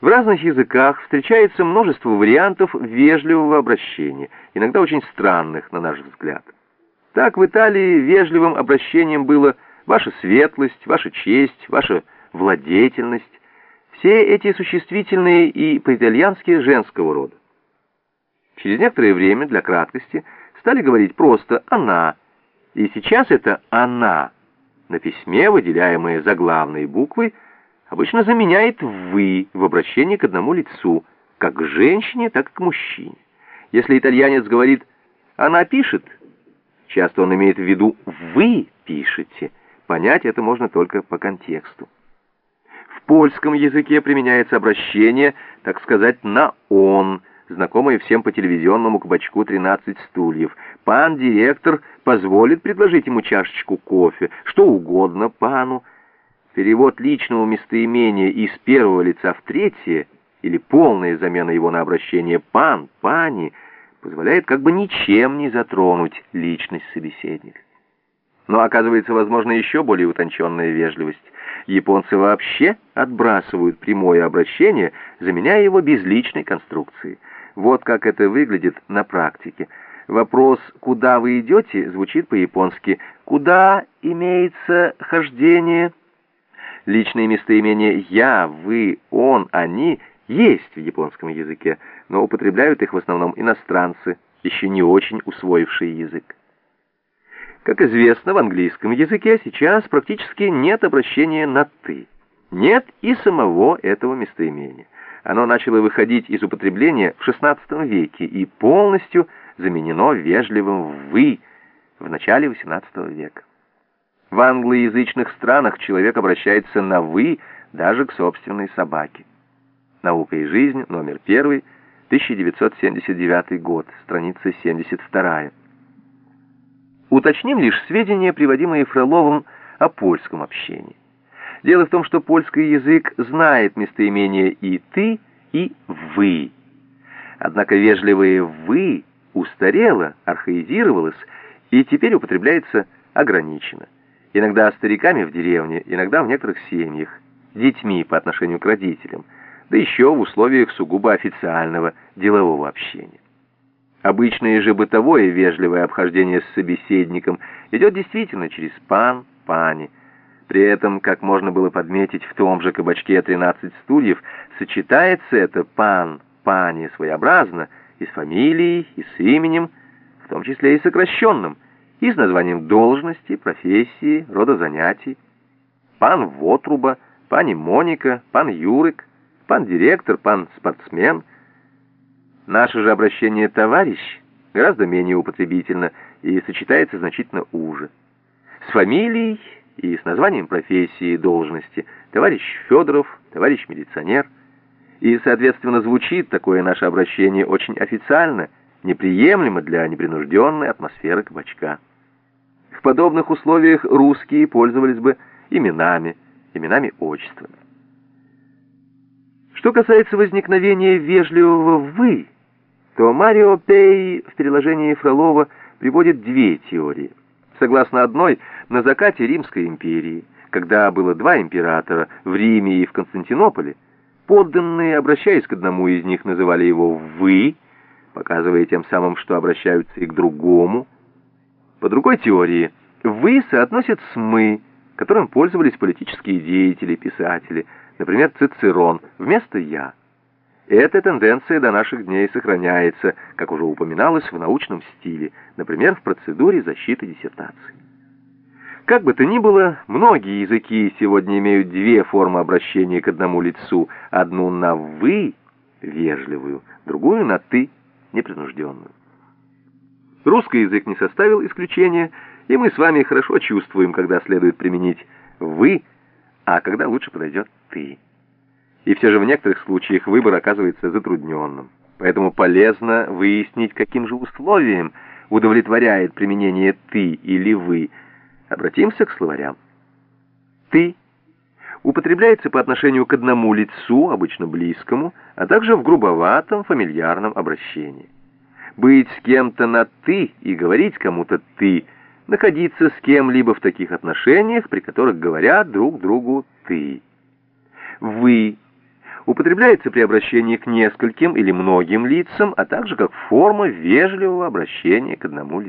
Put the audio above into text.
В разных языках встречается множество вариантов вежливого обращения, иногда очень странных, на наш взгляд. Так в Италии вежливым обращением было «ваша светлость», «ваша честь», «ваша владетельность». Все эти существительные и по-итальянски женского рода. Через некоторое время, для краткости, стали говорить просто «она», и сейчас это «она» на письме, выделяемое заглавной буквой, обычно заменяет «вы» в обращении к одному лицу, как к женщине, так и к мужчине. Если итальянец говорит «она пишет», часто он имеет в виду «вы пишете». Понять это можно только по контексту. В польском языке применяется обращение, так сказать, на «он», знакомое всем по телевизионному кабачку «13 стульев». Пан директор позволит предложить ему чашечку кофе, что угодно пану. Перевод личного местоимения из первого лица в третье или полная замена его на обращение «пан», «пани» позволяет как бы ничем не затронуть личность собеседника. Но оказывается, возможно, еще более утонченная вежливость. Японцы вообще отбрасывают прямое обращение, заменяя его безличной конструкцией. Вот как это выглядит на практике. Вопрос «Куда вы идете?» звучит по-японски «Куда имеется хождение?» Личные местоимения «я», «вы», «он», «они» есть в японском языке, но употребляют их в основном иностранцы, еще не очень усвоившие язык. Как известно, в английском языке сейчас практически нет обращения на «ты». Нет и самого этого местоимения. Оно начало выходить из употребления в XVI веке и полностью заменено вежливым «вы» в начале XVIII века. В англоязычных странах человек обращается на «вы» даже к собственной собаке. «Наука и жизнь», номер 1, 1979 год, страница 72. Уточним лишь сведения, приводимые Фроловым о польском общении. Дело в том, что польский язык знает местоимение и «ты», и «вы». Однако вежливое «вы» устарело, архаизировалось и теперь употребляется ограниченно. Иногда стариками в деревне, иногда в некоторых семьях, детьми по отношению к родителям, да еще в условиях сугубо официального делового общения. Обычное же бытовое вежливое обхождение с собеседником идет действительно через «пан», «пани». При этом, как можно было подметить в том же кабачке «13 стульев», сочетается это «пан», «пани» своеобразно и с фамилией, и с именем, в том числе и сокращенным, и с названием должности, профессии, рода занятий. Пан Вотруба, пани Моника, пан Юрик, пан директор, пан спортсмен — Наше же обращение «товарищ» гораздо менее употребительно и сочетается значительно уже. С фамилией и с названием профессии и должности «товарищ Федоров», «товарищ милиционер». И, соответственно, звучит такое наше обращение очень официально, неприемлемо для непринужденной атмосферы кабачка. В подобных условиях русские пользовались бы именами, именами-отчествами. Что касается возникновения вежливого «вы», то Марио Пей в переложении Фролова приводит две теории. Согласно одной, на закате Римской империи, когда было два императора в Риме и в Константинополе, подданные, обращаясь к одному из них, называли его «вы», показывая тем самым, что обращаются и к другому. По другой теории, «вы» соотносят с «мы», которым пользовались политические деятели, писатели, например, Цицерон, вместо «я». Эта тенденция до наших дней сохраняется, как уже упоминалось, в научном стиле, например, в процедуре защиты диссертации. Как бы то ни было, многие языки сегодня имеют две формы обращения к одному лицу. Одну на «вы» вежливую, другую на «ты» непринужденную. Русский язык не составил исключения, и мы с вами хорошо чувствуем, когда следует применить «вы», а когда лучше подойдет «ты» и все же в некоторых случаях выбор оказывается затрудненным. Поэтому полезно выяснить, каким же условиям удовлетворяет применение «ты» или «вы». Обратимся к словарям. «Ты» употребляется по отношению к одному лицу, обычно близкому, а также в грубоватом фамильярном обращении. Быть с кем-то на «ты» и говорить кому-то «ты» находиться с кем-либо в таких отношениях, при которых говорят друг другу «ты». «Вы» употребляется при обращении к нескольким или многим лицам, а также как форма вежливого обращения к одному лицу.